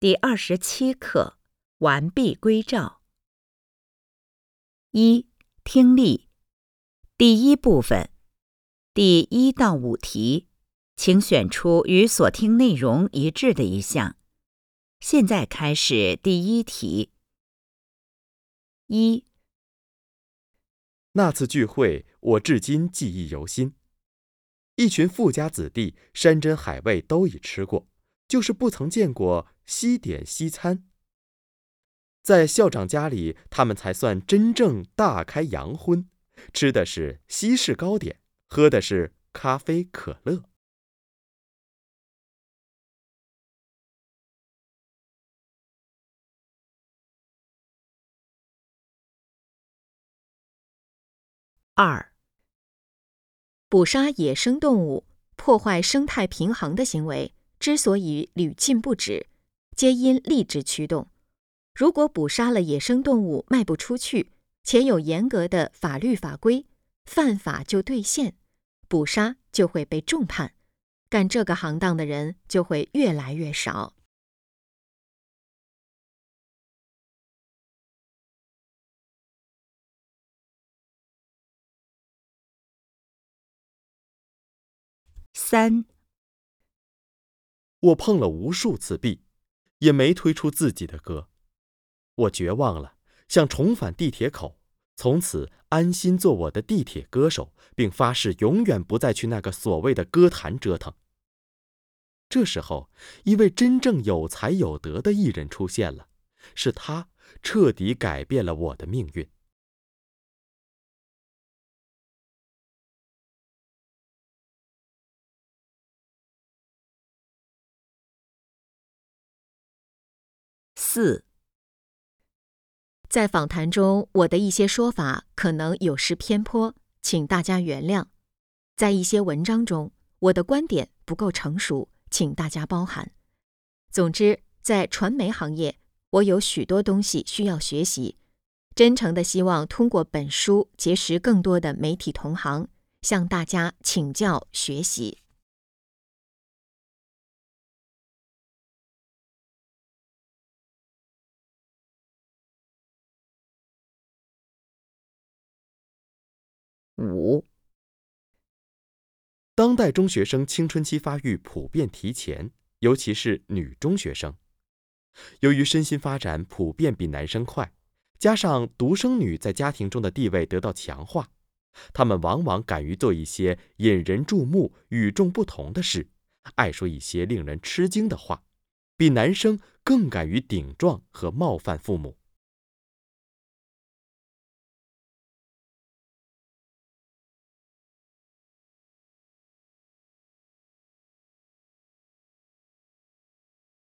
第二十七课完璧归赵。一、听力，第一部分，第一到五题，请选出与所听内容一致的一项。现在开始第一题。一、那次聚会，我至今记忆犹新。一群富家子弟，山珍海味都已吃过。就是不曾见过西点西餐，在校长家里，他们才算真正大开洋荤，吃的是西式糕点，喝的是咖啡可乐。二，捕杀野生动物、破坏生态平衡的行为。之所以屡禁不止，皆因利之驱动。如果捕杀了野生动物卖不出去，且有严格的法律法规，犯法就兑现，捕杀就会被重判，干这个行当的人就会越来越少。三。我碰了无数次壁，也没推出自己的歌。我绝望了，想重返地铁口，从此安心做我的地铁歌手，并发誓永远不再去那个所谓的歌坛折腾。这时候，一位真正有才有德的艺人出现了，是他彻底改变了我的命运。四，在访谈中，我的一些说法可能有失偏颇，请大家原谅；在一些文章中，我的观点不够成熟，请大家包涵。总之，在传媒行业，我有许多东西需要学习，真诚的希望通过本书结识更多的媒体同行，向大家请教学习。五，当代中学生青春期发育普遍提前，尤其是女中学生。由于身心发展普遍比男生快，加上独生女在家庭中的地位得到强化，她们往往敢于做一些引人注目、与众不同的事，爱说一些令人吃惊的话，比男生更敢于顶撞和冒犯父母。